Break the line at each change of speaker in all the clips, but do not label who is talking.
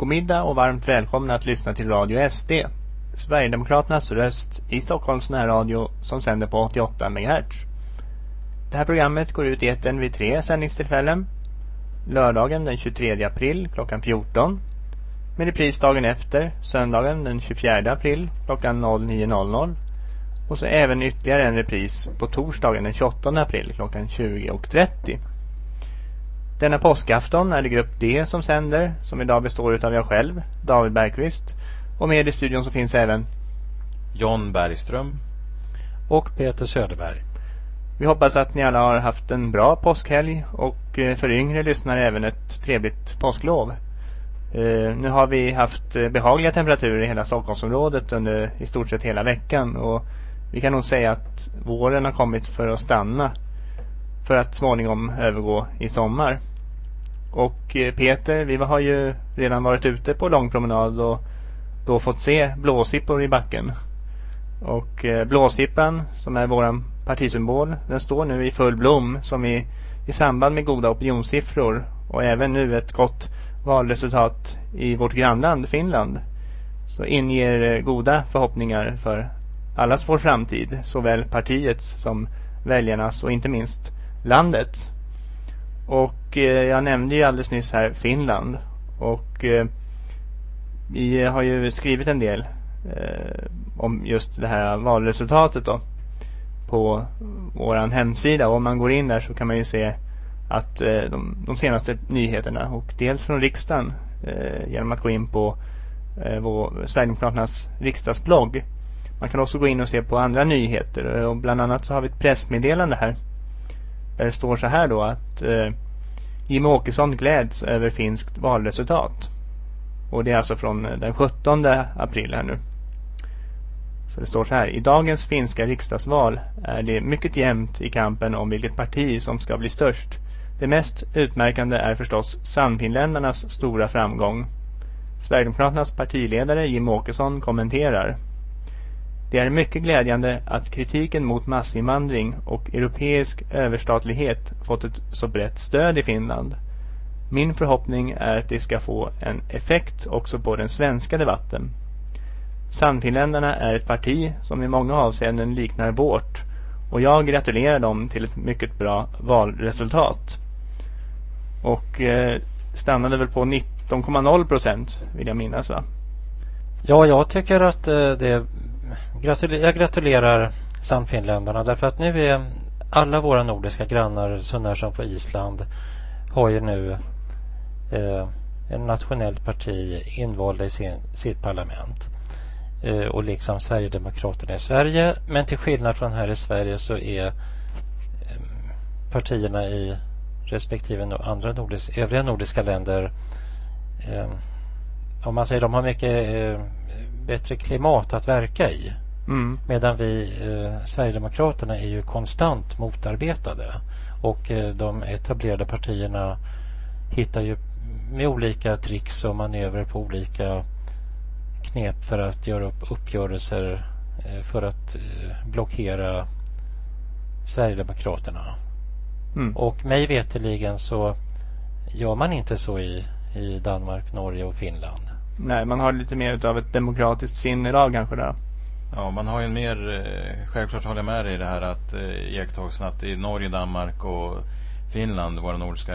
God middag och varmt välkomna att lyssna till Radio SD. Sverigedemokraternas röst i Stockholms närradio som sänder på 88 MHz. Det här programmet går ut i etern vid tre sändningstillfällen. Lördagen den 23 april klockan 14. Med repris dagen efter, söndagen den 24 april klockan 09.00. Och så även ytterligare en repris på torsdagen den 28 april klockan 20.30. Denna påskafton är det grupp D som sänder, som idag består av jag själv, David Bergqvist. Och med i studion så finns även
John Bergström
och Peter Söderberg.
Vi hoppas att ni alla har haft en bra påskhelg och eh, för yngre lyssnare även ett trevligt påsklov. Uh, nu har vi haft eh, behagliga temperaturer i hela Stockholmsområdet under i stort sett hela veckan och vi kan nog säga att våren har kommit för att stanna för att småningom övergå i sommar. Och eh, Peter, vi har ju redan varit ute på lång promenad och då fått se blåsippor i backen. Och eh, blåsippan som är våran partisymbol, den står nu i full blom som i, i samband med goda opinionssiffror och även nu ett gott valresultat i vårt grannland Finland så inger eh, goda förhoppningar för allas vår framtid, såväl partiets som väljarnas och inte minst landets. Och eh, jag nämnde ju alldeles nyss här Finland. Och eh, vi har ju skrivit en del eh, om just det här valresultatet då på våran hemsida. Och om man går in där så kan man ju se att eh, de, de, senaste nyheterna. Och dels från riksdagen eh, genom att gå in på eh, vår, Sverigedemokraternas riksdagsblogg. Man kan också gå in och se på andra nyheter. Och bland annat så har vi ett pressmeddelande här där det står så här då att eh, Jimmie Åkesson gläds över finskt valresultat. Och det är alltså från eh, den 17 april här nu. Så det står så här. I dagens finska riksdagsval är det mycket jämnt i kampen om vilket parti som ska bli störst. Det mest utmärkande är förstås Sannfinländarnas stora framgång. Sverigedemokraternas partiledare Jim Åkesson kommenterar. Det är mycket glädjande att kritiken mot massinvandring och europeisk överstatlighet fått ett så brett stöd i Finland. Min förhoppning är att det ska få en effekt också på den svenska debatten. Sannfinländarna är ett parti som i många avseenden liknar vårt och jag gratulerar dem till ett mycket bra valresultat. Och eh, stannade väl på 19,0 procent vill jag minnas va?
Ja, jag tycker att eh, det jag gratulerar Sannfinländarna därför att nu är alla våra nordiska grannar, sådana som på Island, har ju nu eh, en nationellt parti invalda i sin, sitt parlament. Eh, och liksom Sverigedemokraterna i Sverige. Men till skillnad från här i Sverige så är eh, partierna i respektive andra nordisk, övriga nordiska länder eh, om man säger de har mycket eh, bättre klimat att verka i. Mm. Medan vi Sverigedemokraterna är ju konstant motarbetade. Och de etablerade partierna hittar ju med olika tricks och manövrer på olika knep för att göra upp uppgörelser eh, för att eh, blockera Sverigedemokraterna. Mm. Och mig veteligen så gör man inte så i, i Danmark, Norge och Finland.
Nej, man har lite mer av ett demokratiskt sinnelag kanske där.
Ja, man har ju en mer, eh, självklart håller jag med dig i det här att eh, iakttagelsen att i Norge, Danmark och Finland, våra nordiska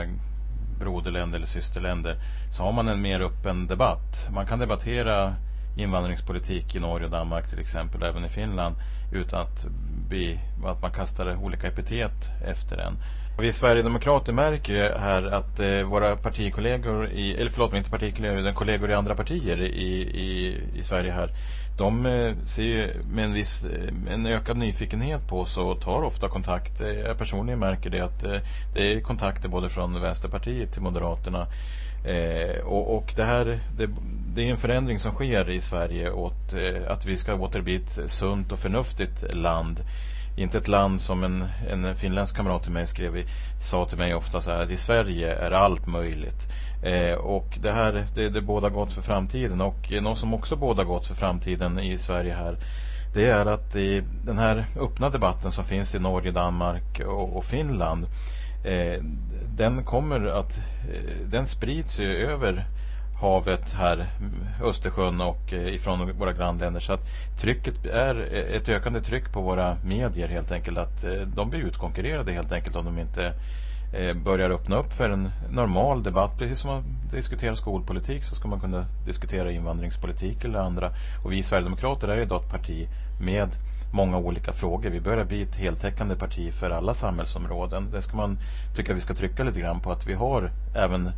broderländer eller systerländer, så har man en mer öppen debatt. Man kan debattera invandringspolitik i Norge och Danmark till exempel, och även i Finland, utan att, bli, att man kastar olika epitet efter den. Vi Sverigedemokrater märker ju här att eh, våra partikollegor, i, eller förlåt mig inte partikollegor, utan kollegor i andra partier i, i, i Sverige här, de eh, ser ju med en viss eh, en ökad nyfikenhet på oss och tar ofta kontakt. Eh, jag personligen märker det att eh, det är kontakter både från Vänsterpartiet till Moderaterna Eh, och, och, det här det, det, är en förändring som sker i Sverige åt eh, att vi ska åter bli ett sunt och förnuftigt land. Inte ett land som en, en finländsk kamrat till mig skrev, i, sa till mig ofta så här att i Sverige är allt möjligt. Eh, och det här det, det båda gott för framtiden och något som också båda gott för framtiden i Sverige här det är att i den här öppna debatten som finns i Norge, Danmark och, och Finland eh, Eh, den kommer att eh, den sprids ju över havet här, mm, Östersjön och eh, ifrån våra grannländer. Så att trycket är ett ökande tryck på våra medier helt enkelt. Att de blir utkonkurrerade helt enkelt om de inte Eh, börjar öppna upp för en normal debatt. Precis som man diskuterar skolpolitik så ska man kunna diskutera invandringspolitik eller andra. Och vi Sverigedemokrater är idag ett parti med många olika frågor. Vi börjar bli ett heltäckande parti för alla samhällsområden. Det ska man tycka vi ska trycka lite grann på att vi har även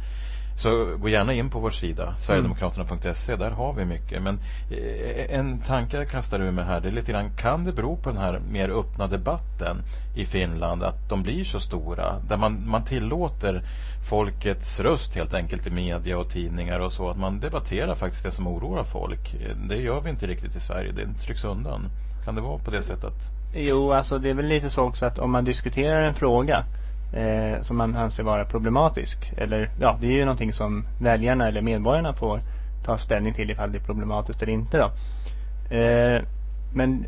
så gå gärna in på vår sida, Sverigedemokraterna.se. Där har vi mycket. Men eh, en tanke jag kastar ur mig här, det är lite grann, kan det bero på den här mer öppna debatten i Finland, att de blir så stora? Där man, man tillåter folkets röst helt enkelt i media och tidningar och så, att man debatterar faktiskt det som oroar folk. Det gör vi inte riktigt i Sverige, det trycks undan. Kan det vara på det sättet?
Jo, alltså det är väl lite så också att om man diskuterar en fråga eh, som man anser vara problematisk. Eller ja, det är ju någonting som väljarna eller medborgarna får ta ställning till ifall det är problematiskt eller inte då. Eh, men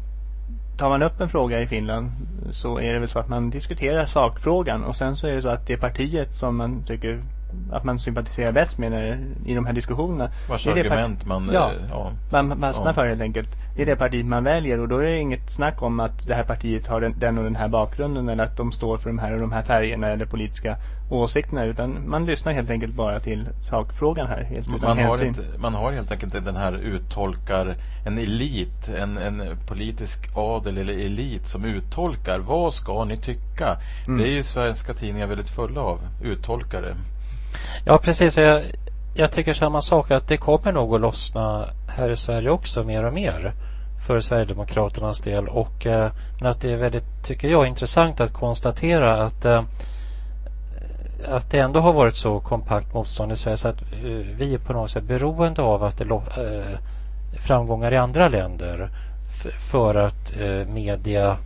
tar man upp en fråga i Finland så är det väl så att man diskuterar sakfrågan och sen så är det så att det partiet som man tycker att man sympatiserar bäst med när, i de här diskussionerna.
Vars det argument man,
ja, eh, ja. man fastnar ja. för helt enkelt. Det är det partiet man väljer och då är det inget snack om att det här partiet har den, den och den här bakgrunden eller att de står för de här och de här färgerna eller politiska åsikterna utan man lyssnar helt enkelt bara till sakfrågan här. Helt
man, har inte, man har helt enkelt den här uttolkar, en elit, en, en politisk adel eller elit som uttolkar. Vad ska ni tycka? Mm. Det är ju svenska tidningar väldigt fulla av, uttolkare.
Ja, precis. Jag, jag tycker samma sak att det kommer nog att lossna här i Sverige också mer och mer för Sverigedemokraternas del. Och eh, men att det är väldigt, tycker jag, intressant att konstatera att eh, att det ändå har varit så kompakt motstånd i Sverige så att uh, vi är på något sätt beroende av att det uh, framgångar i andra länder för att uh, media,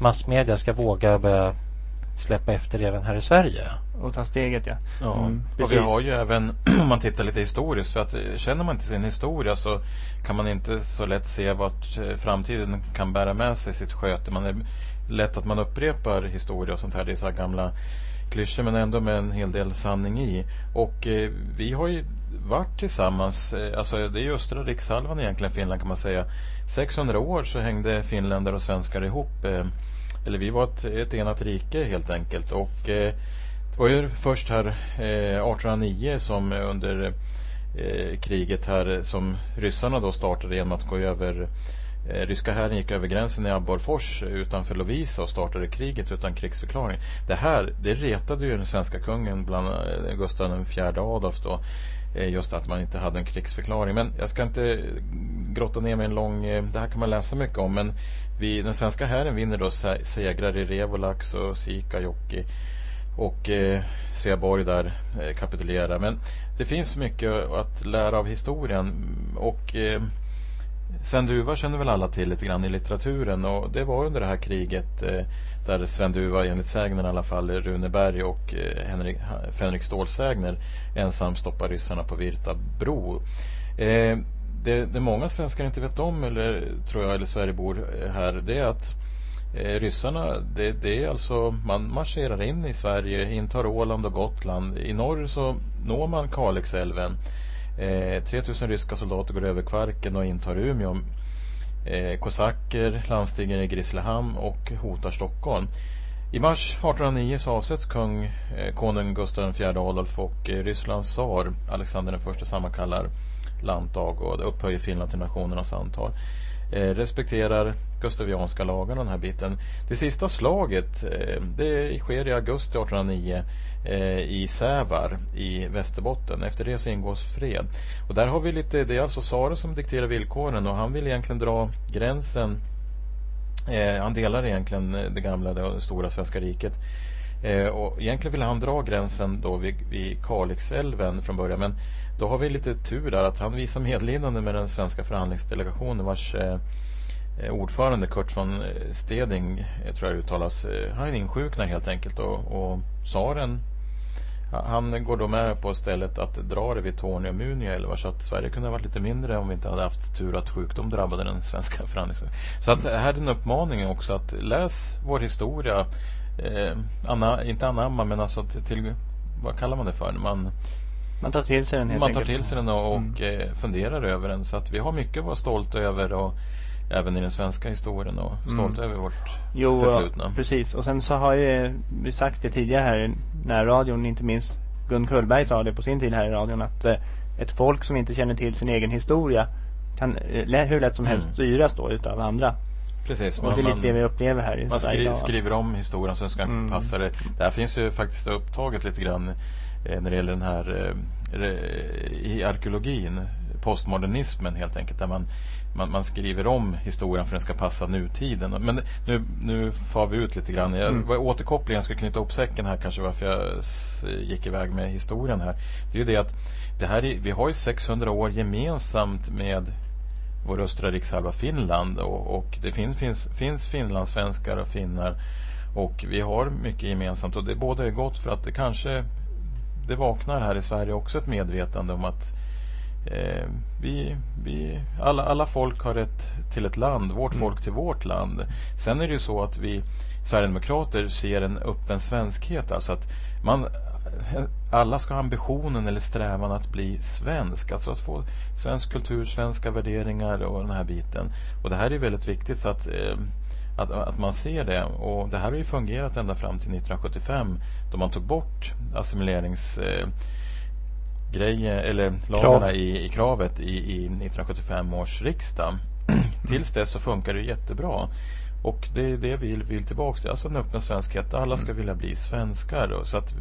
massmedia ska våga börja släppa efter även här i Sverige.
Och ta steget ja.
ja. Mm, och vi har ju även, om man tittar lite historiskt, för att eh, känner man inte sin historia så kan man inte så lätt se vart eh, framtiden kan bära med sig sitt sköte. Man är lätt att man upprepar historia och sånt här. Det är så här gamla klyschor men ändå med en hel del sanning i. Och eh, vi har ju varit tillsammans, eh, alltså det är ju östra rikshalvan egentligen Finland kan man säga. 600 år så hängde finländare och svenskar ihop. Eh, eller vi var ett, ett enat rike helt enkelt. Och eh, det var ju först här eh, 1809 som under eh, kriget här som ryssarna då startade genom att gå över eh, Ryska hären gick över gränsen i Abborrfors utanför Lovisa och startade kriget utan krigsförklaring. Det här det retade ju den svenska kungen, bland eh, Gustav IV Adolf då, eh, just att man inte hade en krigsförklaring. Men jag ska inte grotta ner mig en lång... Det här kan man läsa mycket om. Men vi, den svenska hären vinner då segrar i Revolax och Siikajoki. och eh, Sveaborg där eh, kapitulerar. Men det finns mycket att lära av historien och eh, Sven Duva känner väl alla till lite grann i litteraturen och det var under det här kriget eh, där Sven Duva enligt sägnen i alla fall Runeberg och eh, Henrik, Fänrik Stålsägner ensam stoppar ryssarna på Virta bro. Eh, det, det många svenskar inte vet om, eller tror jag, eller Sverigebor här, det är att eh, ryssarna, det, det, är alltså, man marscherar in i Sverige, intar Åland och Gotland. I norr så når man Kalixälven. Eh, 3000 ryska soldater går över Kvarken och intar Umeå. Eh, kosacker landstiger i Grisslehamn och hotar Stockholm. I mars 1809 så avsätts kung, eh, konung Gustav IV Adolf och eh, Rysslands tsar Alexander I sammankallar lantdag och det upphöjer Finland till nationernas antal. Eh, respekterar gustavianska lagarna den här biten. Det sista slaget eh, det sker i augusti 1809 eh, i Sävar i Västerbotten. Efter det så ingås fred. Och där har vi lite, det är alltså Sare som dikterar villkoren och han vill egentligen dra gränsen eh, han delar egentligen eh, det gamla, det stora svenska riket. Eh, och egentligen ville han dra gränsen då vid, vid Kalixälven från början. Men då har vi lite tur där att han visar medlidande med den svenska förhandlingsdelegationen vars eh, eh ordförande Kurt von eh, Steding, jag tror jag uttalas, han insjuknar helt enkelt och, och tsaren han går då med på stället att dra det vid Tornio Muniaelva så att Sverige kunde ha varit lite mindre om vi inte hade haft tur att sjukdom drabbade den svenska förhandlingen. Så att här är en uppmaning också att läs vår historia. Eh, anna, inte anamma men alltså till, till, vad kallar man det för? Man
Man tar till sig den helt
Man tar till sig den och, och mm. Eh, funderar över den. Så att vi har mycket att vara stolta över. Och även i den svenska historien och stolta mm. över vårt jo, förflutna.
precis. Och sen så har ju vi sagt det tidigare här i närradion, inte minst Gun Kullberg sa det på sin tid här i radion att eh, ett folk som inte känner till sin egen historia kan eh, hur lätt som helst mm. styras då utav andra.
Precis.
Och man, det är lite det vi upplever här i
man. Man skriver, om historien så ska mm. passa det. Det här finns ju faktiskt upptaget lite grann eh, när det gäller den här eh, i arkeologin postmodernismen helt enkelt där man man, man, skriver om historien för att den ska passa nutiden. Men nu, nu far vi ut lite grann. Jag, mm. Återkopplingen ska knyta upp säcken här kanske varför jag gick iväg med historien här. Det är ju det att det här är, vi har ju 600 år gemensamt med vår östra rikshalva Finland och, och det fin, finns, finns finlandssvenskar och finnar och vi har mycket gemensamt och det både är gott för att det kanske det vaknar här i Sverige också ett medvetande om att Eh, vi, vi, alla, alla folk har rätt till ett land, vårt mm. folk till vårt land. Sen är det ju så att vi Sverigedemokrater ser en öppen svenskhet. Alltså att man, alla ska ha ambitionen eller strävan att bli svensk. Alltså att få svensk kultur, svenska värderingar och den här biten. Och det här är väldigt viktigt så att, eh, att, att man ser det. Och det här har ju fungerat ända fram till 1975 då man tog bort assimilerings... Eh, grejer, eller lagarna Krav. i, i kravet i, i 1975 års riksdag. Tills dess så funkar det jättebra. Och det är det vi vill, vill tillbaka till. Alltså en öppen svenskhet. Alla ska vilja bli svenskar. Och så att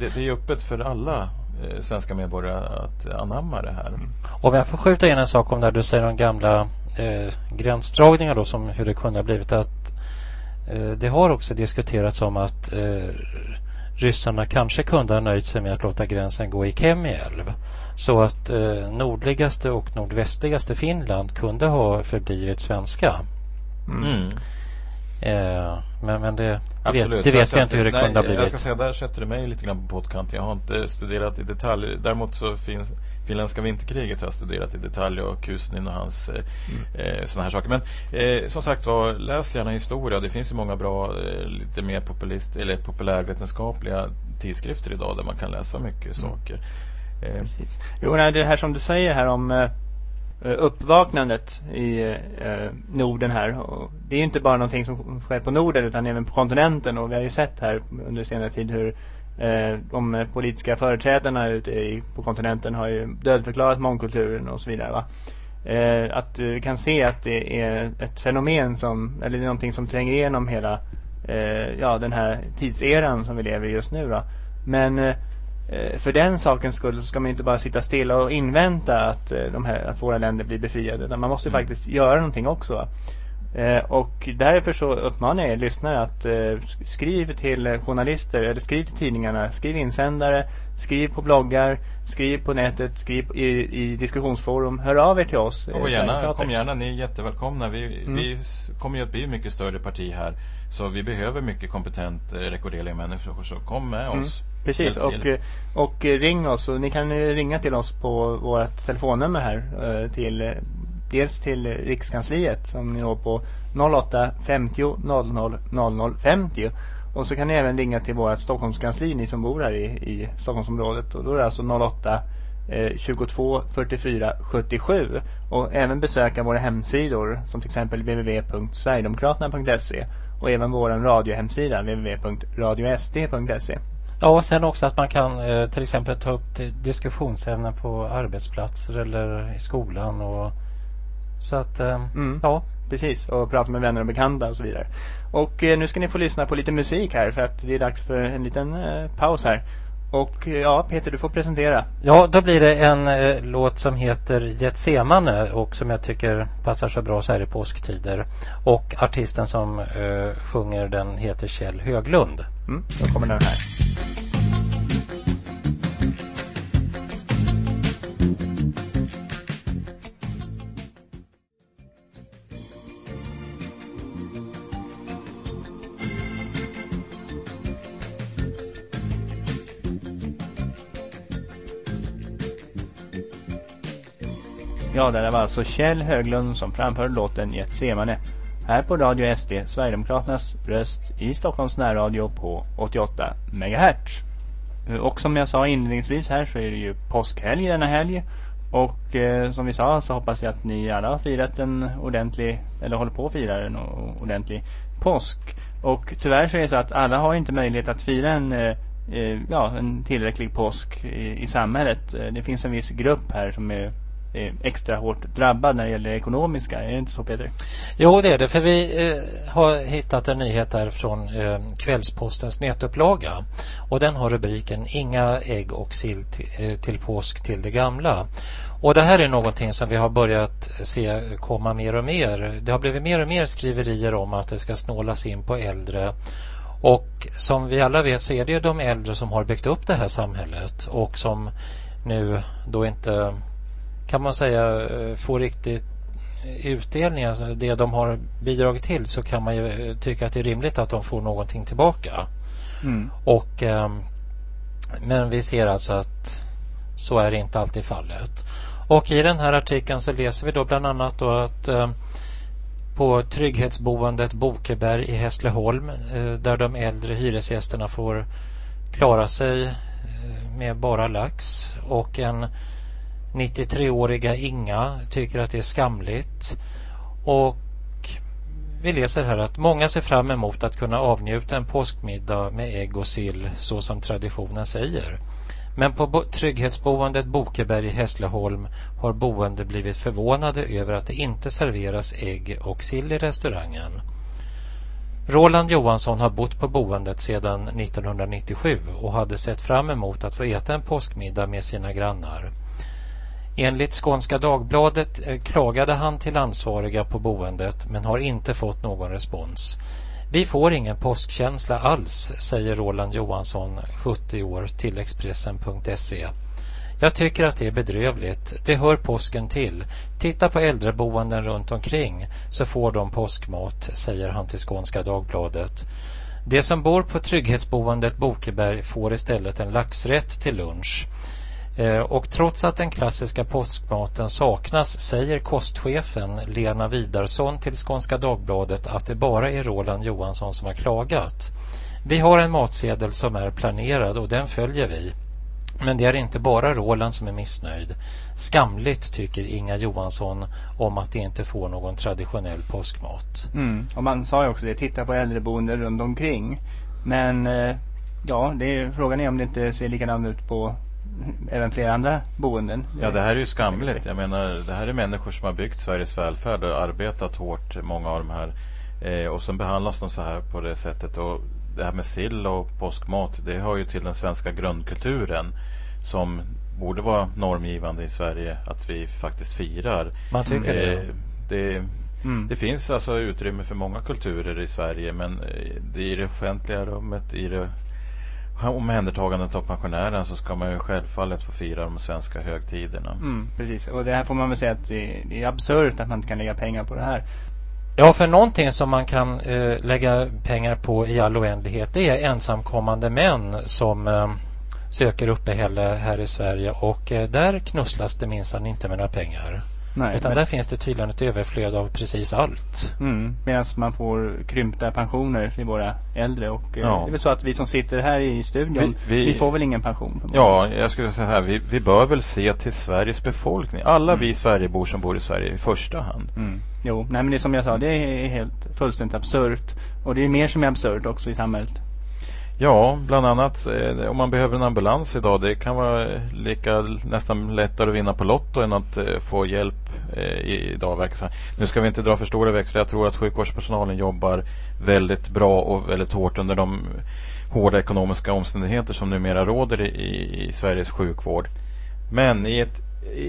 det, det är öppet för alla eh, svenska medborgare att anamma det här.
Om jag får skjuta in en sak om när du säger de gamla eh, gränsdragningar då som hur det kunde ha blivit. att eh, Det har också diskuterats om att eh, ryssarna kanske kunde ha nöjt sig med att låta gränsen gå i Kemiälv. Så att eh, nordligaste och nordvästligaste Finland kunde ha förblivit svenska. Mm. Eh, men, men det, Absolut. det vet jag inte hur det nej, kunde ha blivit.
Jag ska säga, där sätter du mig lite grann på pottkanten. Jag har inte studerat i detalj. Däremot så finns finländska vinterkriget har jag studerat i detalj och Kusnin och hans eh, mm. eh, sådana här saker. Men eh, som sagt var, läs gärna historia. Det finns ju många bra, eh, lite mer populist, eller populärvetenskapliga tidskrifter idag där man kan läsa mycket mm. saker.
Eh, Precis. Jo, nej, det här som du säger här om eh, Eh, uppvaknandet i eh, Norden här. Och det är ju inte bara någonting som sker på Norden utan även på kontinenten och vi har ju sett här under senare tid hur Eh, de politiska företrädarna ute i, på kontinenten har ju dödförklarat mångkulturen och så vidare. Va? Eh, att vi kan se att det är ett fenomen som, eller någonting som tränger igenom hela eh, ja, den här tidseran som vi lever i just nu. Va? Men eh, för den sakens skull så ska man inte bara sitta stilla och invänta att, eh, de här, att våra länder blir befriade. Utan man måste mm. faktiskt göra någonting också. Eh, och därför så uppmanar jag er lyssnare att eh, skriv till journalister eller skriv till tidningarna, skriv insändare, skriv på bloggar, skriv på nätet, skriv i, i diskussionsforum. Hör av er till oss.
Eh, och gärna, kom gärna, ni är jättevälkomna. Vi, mm. vi kommer ju att bli mycket större parti här. Så vi behöver mycket kompetent eh, rekorderliga människor. Så kom med mm. oss.
Precis, och, eh, och ring oss. Och ni kan ringa till oss på vårt telefonnummer här till dels till Rikskansliet som ni når på 08 50 00 00 50 och så kan ni även ringa till vårt Stockholmskansli ni som bor här i, i Stockholmsområdet. Och då är det alltså 08 eh, 22 44 77 och även besöka våra hemsidor som till exempel www.sverigedemokraterna.se och även vår radiohemsida www.radiosd.se
Ja, och sen också att man kan eh, till exempel ta upp diskussionsämnen på arbetsplatser eller i skolan och så att, eh,
mm. ja. Precis, och prata med vänner och bekanta och så vidare. Och eh, nu ska ni få lyssna på lite musik här för att det är dags för en liten eh, paus här. Och eh, ja, Peter, du får presentera.
Ja, då blir det en eh, låt som heter Getsemane och som jag tycker passar så bra så här i påsktider. Och artisten som eh, sjunger den heter Kjell Höglund.
Mm, då kommer den här. Ja, det var alltså Kjell Höglund som framförde låten Getsemane. Här på Radio SD, Sverigedemokraternas röst i Stockholms närradio på 88 MHz. Eh, och som jag sa inledningsvis här så är det ju påskhelg denna helg. Och eh, som vi sa så hoppas jag att ni alla har firat en ordentlig, eller håller på att fira en ordentlig påsk. Och tyvärr så är det så att alla har inte möjlighet att fira en, eh, eh ja, en tillräcklig påsk i, i samhället. Eh, det finns en viss grupp här som är Eh, extra hårt drabbad när det gäller det ekonomiska. Är det inte så Peter?
Jo det är det för vi eh, har hittat en nyhet här från eh, Kvällspostens nätupplaga och den har rubriken Inga ägg och sill till, eh, till påsk till det gamla. Och det här är någonting som vi har börjat se komma mer och mer. Det har blivit mer och mer skriverier om att det ska snålas in på äldre och som vi alla vet så är det de äldre som har byggt upp det här samhället och som nu då inte kan man säga eh, få riktigt utdelning, alltså det de har bidragit till så kan man ju tycka att det är rimligt att de får någonting tillbaka. Mm. Och, eh, men vi ser alltså att så är inte alltid fallet. Och i den här artikeln så läser vi då bland annat då att eh, på trygghetsboendet Bokeberg i Hässleholm eh, där de äldre hyresgästerna får klara sig eh, med bara lax och en 93-åriga Inga tycker att det är skamligt. Och vi läser här att många ser fram emot att kunna avnjuta en påskmiddag med ägg och sill så som traditionen säger. Men på trygghetsboendet Bokeberg i Hässleholm har boende blivit förvånade över att det inte serveras ägg och sill i restaurangen. Roland Johansson har bott på boendet sedan 1997 och hade sett fram emot att få äta en påskmiddag med sina grannar. Enligt Skånska Dagbladet eh, klagade han till ansvariga på boendet men har inte fått någon respons. Vi får ingen påskkänsla alls, säger Roland Johansson, 70 år, till Expressen.se. Jag tycker att det är bedrövligt. Det hör påsken till. Titta på äldreboenden runt omkring så får de påskmat, säger han till Skånska Dagbladet. De som bor på trygghetsboendet Bokeberg får istället en laxrätt till lunch. Eh, och trots att den klassiska påskmaten saknas säger kostchefen Lena Vidarsson till Skånska Dagbladet att det bara är Roland Johansson som har klagat. Vi har en matsedel som är planerad och den följer vi. Men det är inte bara Roland som är missnöjd. Skamligt tycker Inga Johansson om att det inte får någon traditionell påskmat.
Mm. Och man sa ju också det, titta på äldreboenden runt omkring. Men eh, ja, det är, frågan är om det inte ser likadant ut på även flera andra boenden.
Ja, det här är ju skamligt. Jag menar, det här är människor som har byggt Sveriges välfärd och arbetat hårt, många av de här. Eh, och sen behandlas de så här på det sättet. Och det här med sill och påskmat, det hör ju till den svenska grundkulturen som borde vara normgivande i Sverige att vi faktiskt firar.
Man tycker det. Eh,
det Mm. Det finns alltså utrymme för många kulturer i Sverige men eh, det i det offentliga rummet, i det omhändertagandet av pensionären så ska man ju självfallet få fira de svenska högtiderna.
Mm, precis, och det här får man väl säga att det, det är absurt att man inte kan lägga pengar på det här.
Ja, för någonting som man kan eh, lägga pengar på i all oändlighet det är ensamkommande män som eh, söker uppehälle här i Sverige och eh, där knusslas det minsann inte med några pengar. Nej, Utan men... där finns det tydligen ett överflöd av precis allt.
Mm, Medan man får krympta pensioner för våra äldre. Och eh, ja. det är väl så att vi som sitter här i studion, vi, vi, vi får väl ingen pension?
Ja, jag skulle säga så här. Vi, vi bör väl se till Sveriges befolkning. Alla mm. vi Sverigebor som bor i Sverige i första hand.
Mm. Jo, nej men det som jag sa, det är helt fullständigt absurt. Och det är mer som är absurt också i samhället.
Ja, bland annat eh, om man behöver en ambulans idag. Det kan vara lika nästan lättare att vinna på Lotto än att eh, få hjälp eh, idag. Verkar Nu ska vi inte dra för stora växlar. Jag tror att sjukvårdspersonalen jobbar väldigt bra och väldigt hårt under de hårda ekonomiska omständigheter som numera råder i, i Sveriges sjukvård. Men i ett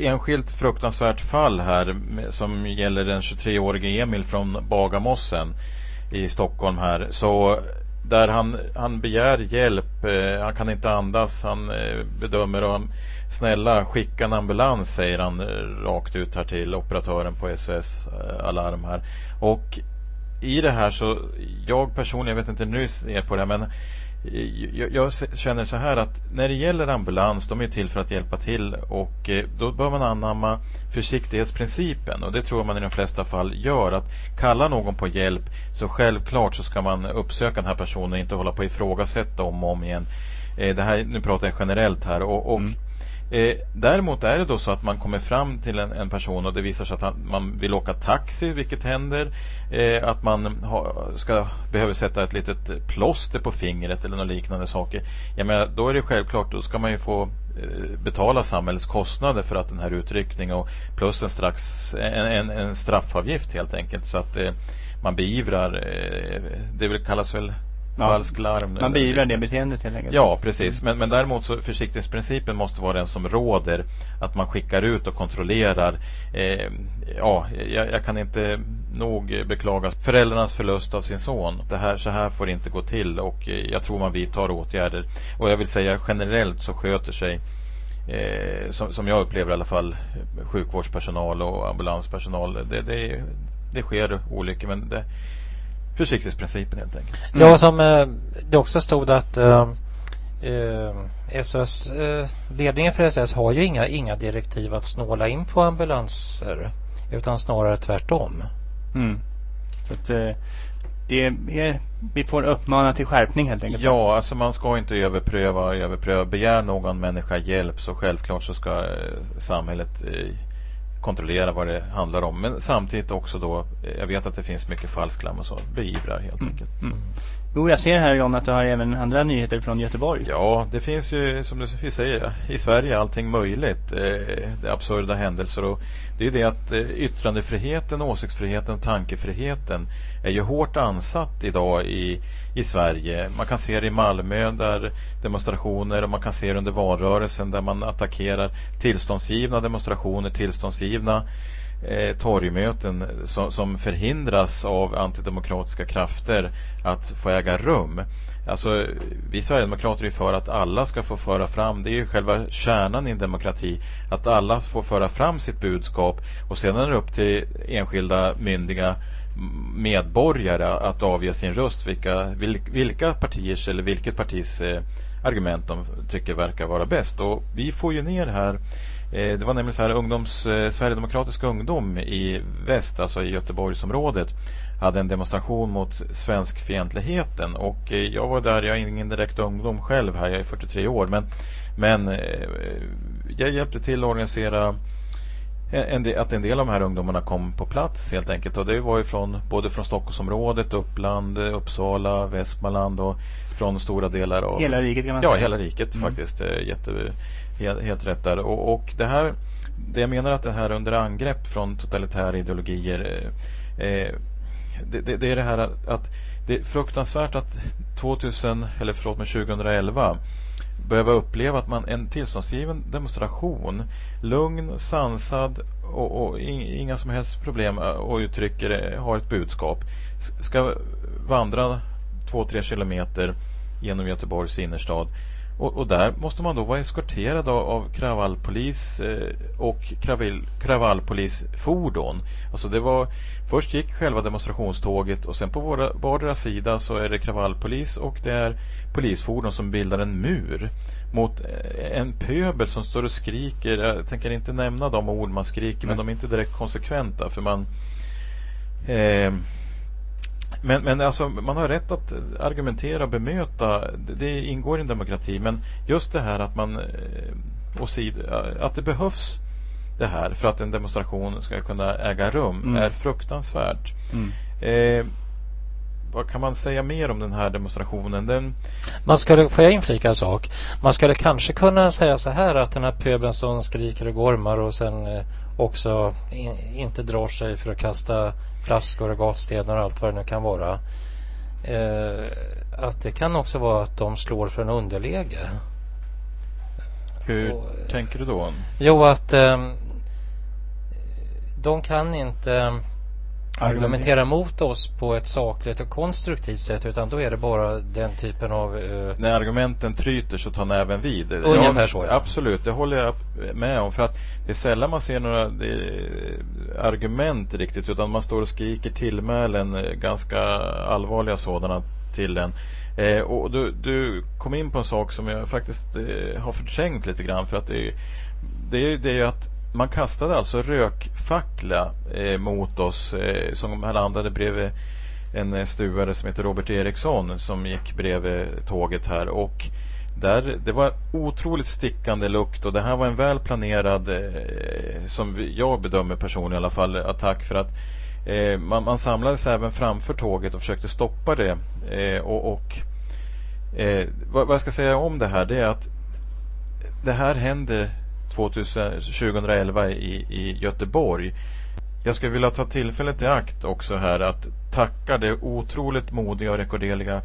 enskilt fruktansvärt fall här som gäller den 23-årige Emil från Bagarmossen i Stockholm här så där han, han begär hjälp. Eh, han kan inte andas. Han eh, bedömer om snälla skicka en ambulans säger han eh, rakt ut här till operatören på SOS eh, Alarm här. Och i det här så jag personligen, jag vet inte hur ni ser på det men Eh, jag, jag, känner så här att när det gäller ambulans, de är till för att hjälpa till och eh, då bör man anamma försiktighetsprincipen och det tror man i de flesta fall gör. Att kalla någon på hjälp så självklart så ska man uppsöka den här personen och inte hålla på att ifrågasätta om och om igen. Eh, det här, nu pratar jag generellt här och, och mm. Eh, däremot är det då så att man kommer fram till en, en person och det visar sig att han, man vill åka taxi, vilket händer. Eh, att man ha, ska, behöver sätta ett litet plåster på fingret eller något liknande saker. Jag menar, då är det självklart, då ska man ju få eh, betala samhällets kostnader för att den här utryckningen och plus en, strax, en, en, en straffavgift helt enkelt. Så att eh, man beivrar, eh, det kallas väl ja. falsk larm.
Man beivrar det beteendet helt enkelt.
Ja, precis. Men, men däremot så försiktighetsprincipen måste vara den som råder. Att man skickar ut och kontrollerar. Eh, ja, jag, jag, kan inte nog beklaga föräldrarnas förlust av sin son. Det här, så här får det inte gå till och eh, jag tror man vidtar åtgärder. Och jag vill säga generellt så sköter sig Eh, som, som, jag upplever i alla fall sjukvårdspersonal och ambulanspersonal. Det, det, det sker olyckor men det, försiktighetsprincipen helt enkelt.
Mm. Ja, som eh, det också stod att eh, eh, SOS, eh, ledningen för SOS har ju inga, inga direktiv att snåla in på ambulanser utan snarare tvärtom.
Mm. Så att, eh, det är, vi får uppmana till skärpning helt enkelt.
Ja, alltså man ska inte överpröva, överpröva. Begär någon människa hjälp så självklart så ska eh, samhället kontrollera vad det handlar om. Men samtidigt också då, jag vet att det finns mycket falsklarm och så, beivrar helt mm. enkelt. Mm.
Jo, jag ser här John att du har även andra nyheter från Göteborg.
Ja, det finns ju som du säger i Sverige allting möjligt. Eh, det absurda händelser och det är det att eh, yttrandefriheten, åsiktsfriheten, tankefriheten är ju hårt ansatt idag i, i Sverige. Man kan se det i Malmö där demonstrationer och man kan se det under valrörelsen där man attackerar tillståndsgivna demonstrationer, tillståndsgivna eh, torgmöten som, som förhindras av antidemokratiska krafter att få äga rum. Alltså, vi Sverigedemokrater är för att alla ska få föra fram, det är ju själva kärnan i en demokrati, att alla får föra fram sitt budskap och sedan är det upp till enskilda myndiga medborgare att avge sin röst vilka, vilka partiers eller vilket partis eh, argument de tycker verkar vara bäst. Och vi får ju ner här det var nämligen så här ungdoms, eh, Sverigedemokratisk ungdom i väst, alltså i Göteborgsområdet hade en demonstration mot svenskfientligheten och eh, jag var där, jag är ingen direkt ungdom själv här, jag är 43 år men, men eh, jag hjälpte till att organisera en del, att en del av de här ungdomarna kom på plats helt enkelt. Och det var ju från, både från Stockholmsområdet, Uppland, Uppsala, Västmanland och från stora delar av...
Hela riket kan man
ja,
säga.
Ja, hela riket mm. faktiskt. Eh, jätte, helt, helt rätt där. Och, och, det här, det jag menar att det här under angrepp från totalitära ideologier eh, eh det, det, det, är det här att det är fruktansvärt att 2000, eller förlåt mig 2011 behöva uppleva att man en tillståndsgiven demonstration lugn, sansad och, och inga som helst problem eh, och uttrycker eh, har ett budskap ska vandra två, tre kilometer genom Göteborgs innerstad och, och, där måste man då vara eskorterad av, av kravallpolis eh, och kravil, kravallpolisfordon. Alltså det var, först gick själva demonstrationståget och sen på våra, vardera sida så är det kravallpolis och det är polisfordon som bildar en mur mot eh, en pöbel som står och skriker. Jag tänker inte nämna de ord man skriker men de är inte direkt konsekventa för man eh, men, men alltså, man har rätt att argumentera och bemöta. Det ingår i en demokrati. Men just det här att man och eh, sid, att det behövs det här för att en demonstration ska kunna äga rum mm. är fruktansvärt. Mm. Eh, vad kan man säga mer om den här demonstrationen? Den...
Man skulle, får jag inflika en sak? Man skulle kanske kunna säga så här att den här pöbeln som skriker och gormar och sen eh, också in, inte drar sig för att kasta flaskor och gatstenar och allt vad det nu kan vara. Eh, att det kan också vara att de slår för en underläge.
Hur och, tänker du då?
Jo, att eh, de kan inte argumentera mot oss på ett sakligt och konstruktivt sätt utan då är det bara den typen av... Uh...
När argumenten tryter så tar näven vid.
Ungefär så ja.
Absolut, det håller jag med om. För att det är sällan man ser några argument riktigt utan man står och skriker tillmälen, eh, ganska allvarliga sådana till den. Eh, och du, du, kom in på en sak som jag faktiskt eh, har förträngt lite grann för att det, det, det är att man kastade alltså rökfackla eh, mot oss eh, som landade bredvid en eh, stuvare som heter Robert Eriksson som gick bredvid tåget här och Där, det var otroligt stickande lukt och det här var en väl planerad, eh, som jag bedömer personligen i alla fall, attack för att eh, man, man, samlades även framför tåget och försökte stoppa det. Eh, och, och eh, vad, vad, jag ska säga om det här det är att det här händer 2000, 2011 i, i Göteborg. Jag skulle vilja ta tillfället i akt också här att tacka de otroligt modiga och rekorderliga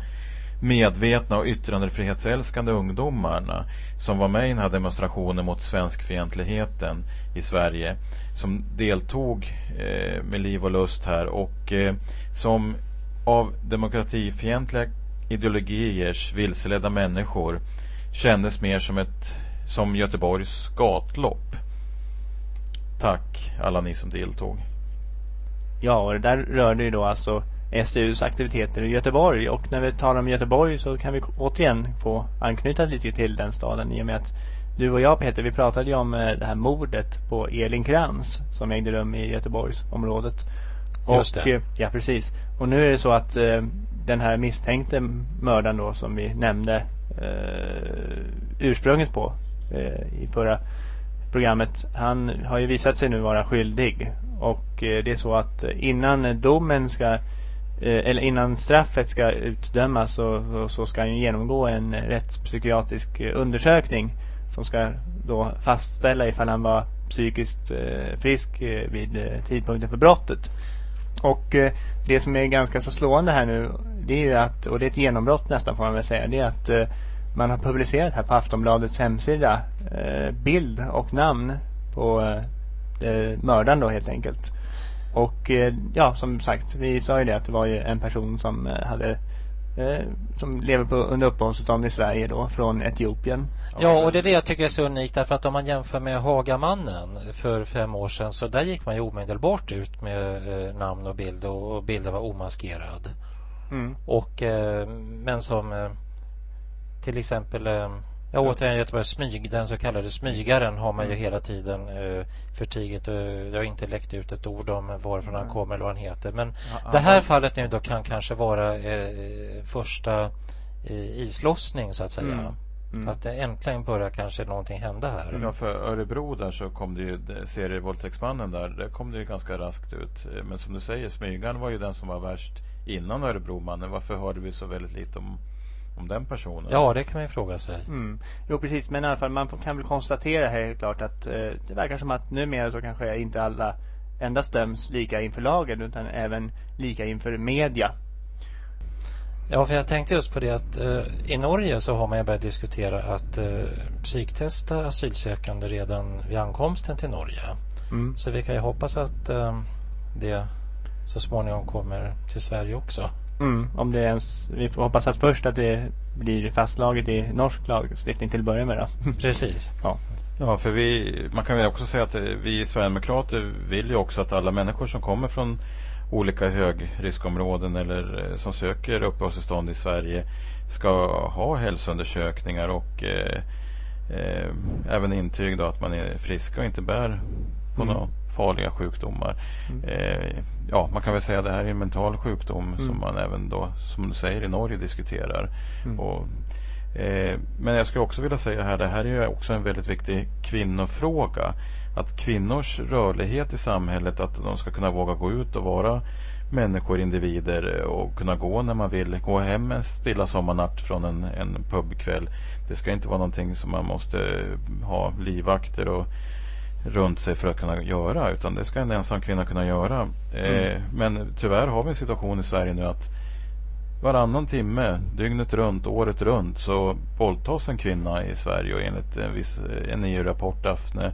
medvetna och yttrandefrihetsälskande ungdomarna som var med i den här demonstrationen mot svenskfientligheten i Sverige. Som deltog eh, med liv och lust här och eh, som av demokratifientliga ideologiers vilseledda människor kändes mer som ett som Göteborgs gatlopp. Tack alla ni som deltog.
Ja, och det där rörde ju då alltså SUs aktiviteter i Göteborg. Och när vi talar om Göteborg så kan vi återigen få anknyta lite till den staden i och med att du och jag Peter, vi pratade ju om eh, det här mordet på Elin Krantz som ägde rum i Göteborgsområdet.
Och, Just det. Eh,
ja, precis. Och nu är det så att eh, den här misstänkte mördaren då som vi nämnde eh, ursprunget på Eh, i förra programmet. Han har ju visat sig nu vara skyldig. Och eh, det är så att innan domen ska Eh, eller innan straffet ska utdömas så, så ska han genomgå en rättspsykiatrisk undersökning som ska då fastställa ifall han var psykiskt eh, frisk eh, vid eh, tidpunkten för brottet. Och det som är ganska så slående här nu det är ju att, och det är ett genombrott nästan får man väl säga, det är att man har publicerat här på Aftonbladets hemsida bild och namn på mördaren då helt enkelt. Och eh, ja, som sagt, vi sa ju det att det var ju en person som eh, hade eh, som lever på, under uppehållstillstånd i Sverige då, från Etiopien.
Ja, och det är det jag tycker är så unikt därför att om man jämför med Hagamannen för fem år sedan så där gick man ju omedelbart ut med namn och bild och, och bilden var omaskerad. Mm. Och, men som till exempel Ja, återigen Göteborg Smyg, den så kallade smygaren har man ju mm. hela tiden eh, förtigit. Eh, det har inte läckt ut ett ord om varifrån han kommer eller vad han heter. Men ja, det här han... fallet nu då kan kanske vara eh, första eh, islossning så att säga. Mm. Mm. Att äntligen börjar kanske någonting hända här.
Ja, för Örebro där så kom det ju serievåldtäktsmannen där. Där kom det ju ganska raskt ut. Men som du säger, smygaren var ju den som var värst innan Örebromannen. Varför hörde vi så väldigt lite om om den personen.
Ja, det kan man ju fråga sig.
Mm. Jo, precis. Men i alla fall, man kan väl konstatera här helt klart att eh, det verkar som att numera så kanske inte alla endast döms lika inför lagen utan även lika inför media.
Ja, för jag tänkte just på det att eh, i Norge så har man ju börjat diskutera att eh, psyktesta asylsökande redan vid ankomsten till Norge. Mm. Så vi kan ju hoppas att eh, det så småningom kommer till Sverige också.
Mm, om det ens, vi får hoppas att först att det blir fastslaget i norsk lagstiftning till att börja med. Då.
Precis.
Ja. Ja, för vi, man kan väl också säga att vi Sverigedemokrater vill ju också att alla människor som kommer från olika högriskområden eller eh, som söker uppehållstillstånd i Sverige ska ha hälsoundersökningar och eh, eh, även intyg då att man är friska och inte bär på mm. några farliga sjukdomar. Mm. Eh, ja, man kan väl säga att det här är en mental sjukdom mm. som man även då, som du säger, i Norge diskuterar. Mm. Och, eh, men jag skulle också vilja säga här, det här är också en väldigt viktig kvinnofråga. Att kvinnors rörlighet i samhället, att de ska kunna våga gå ut och vara människor, individer och kunna gå när man vill. Gå hem en stilla sommarnatt från en, en pubkväll. Det ska inte vara någonting som man måste ha livvakter och runt sig för att kunna göra. Utan det ska en ensam kvinna kunna göra. Eh, mm. men tyvärr har vi en situation i Sverige nu att varannan timme, dygnet runt, året runt så våldtas en kvinna i Sverige och enligt en, viss, en EU-rapport, Daphne,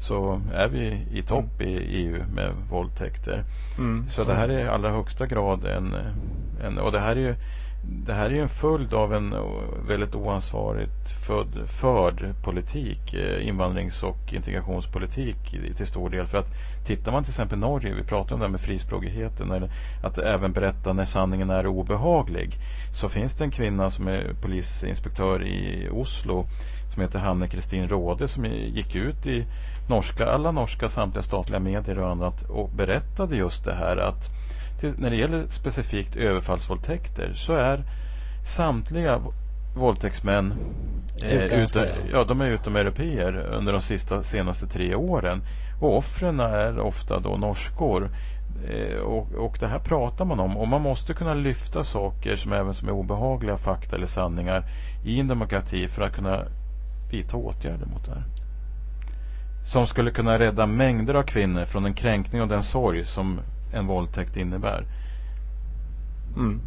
så är vi i topp i EU med våldtäkter. Mm. Så det här är i allra högsta grad en, en och det här är ju det här är ju en följd av en eh, väldigt oansvarigt född, förd politik, eh, invandrings och integrationspolitik till stor del. För att tittar man till exempel Norge, vi pratar om det här med frispråkigheten, eller att även berätta när sanningen är obehaglig. Så finns det en kvinna som är polisinspektör i Oslo som heter Hanne Kristin Råde som gick ut i norska, alla norska samtliga statliga medier och annat och berättade just det här att till, när det gäller specifikt överfallsvåldtäkter så är samtliga våldtäktsmän eh, utom, ja, de är utomeuropeer under de sista, senaste tre åren. Och offren är ofta då norskor. Eh, och, och det här pratar man om. Och man måste kunna lyfta saker som även som är obehagliga fakta eller sanningar i en demokrati för att kunna vidta åtgärder mot det här. Som skulle kunna rädda mängder av kvinnor från den kränkning och den sorg som en våldtäkt innebär.
Mm.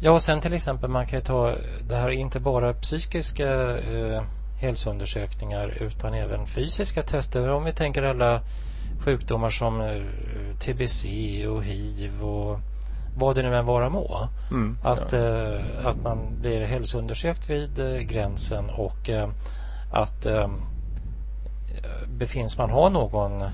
Ja, och sen till exempel man kan ju ta det här inte bara psykiska eh, hälsoundersökningar utan även fysiska tester. Om vi tänker alla sjukdomar som eh, TBC och hiv och vad det nu än vara må. Mm, att, ja. eh, att man blir hälsoundersökt vid eh, gränsen och eh, att eh, befinns man ha någon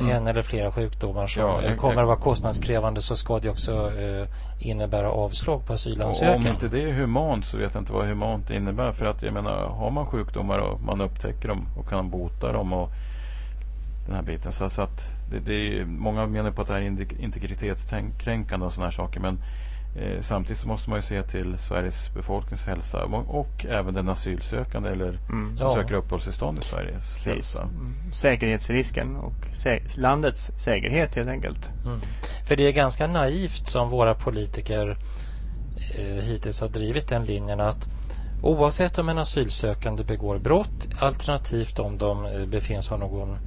mm. en eller flera sjukdomar som ja, jag, kommer att vara kostnadskrävande så ska det också eh, innebära avslag på asylansökan.
Om inte det är humant så vet jag inte vad humant innebär. För att jag menar, har man sjukdomar och man upptäcker dem och kan bota dem och den här biten. Så, så att det, det är, många menar på att det här är integritetskränkande och sådana här saker. Men eh, samtidigt så måste man ju se till Sveriges befolknings hälsa och, och även den asylsökande eller mm. som ja. söker uppehållstillstånd i Sveriges Precis. hälsa. Mm.
Säkerhetsrisken och sä landets säkerhet helt enkelt. Mm.
För det är ganska naivt som våra politiker eh, hittills har drivit den linjen att oavsett om en asylsökande begår brott alternativt om de eh, befinns ha någon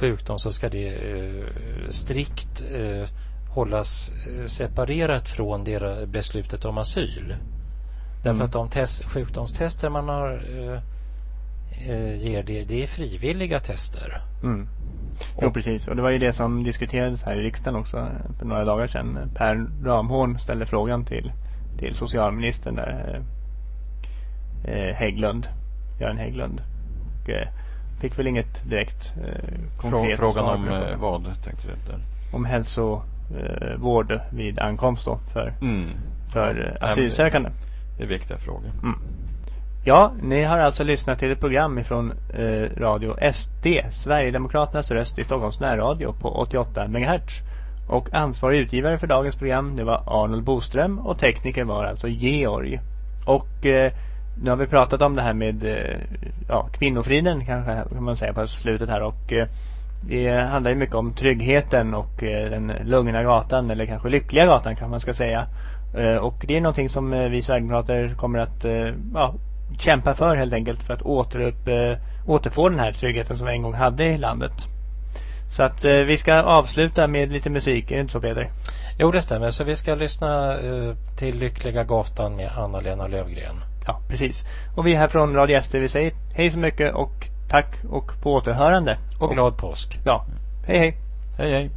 sjukdom så ska det eh, strikt eh, hållas eh, separerat från deras beslutet om asyl. Därför mm. att de test, sjukdomstester man har ger det, det är frivilliga tester.
Mm. Jo, precis. Och det var ju det som diskuterades här i riksdagen också för några dagar sedan. Per Ramhorn ställde frågan till, till socialministern där, eh, Hägglund, Göran Hägglund. Och, eh, fick väl inget direkt eh, konkret
Frågan svar om eh, vad tänkte du? Där?
Om hälsovård eh, vid ankomst då för, mm. för asylsökande.
Det är viktiga frågor. Mm.
Ja, ni har alltså lyssnat till ett program ifrån eh, Radio SD, Sverigedemokraternas röst i Stockholms närradio på 88 MHz. Och ansvarig utgivare för dagens program det var Arnold Boström och tekniker var alltså Georg. Och eh, nu har vi pratat om det här med eh, ja, kvinnofriden kanske kan man säga på slutet här och eh, det handlar ju mycket om tryggheten och eh, den lugna gatan eller kanske lyckliga gatan kan man ska säga. Och det är någonting som vi Sverigedemokrater kommer att ja, kämpa för helt enkelt för att återupp, återfå den här tryggheten som vi en gång hade i landet. Så att vi ska avsluta med lite musik, är det inte så Peter?
Jo det stämmer, så vi ska lyssna till Lyckliga gatan med Anna-Lena Lövgren.
Ja, precis. Och vi här från Radio SD, vi säger hej så mycket och tack och på återhörande.
Och glad påsk.
Ja, hej hej.
Hej hej.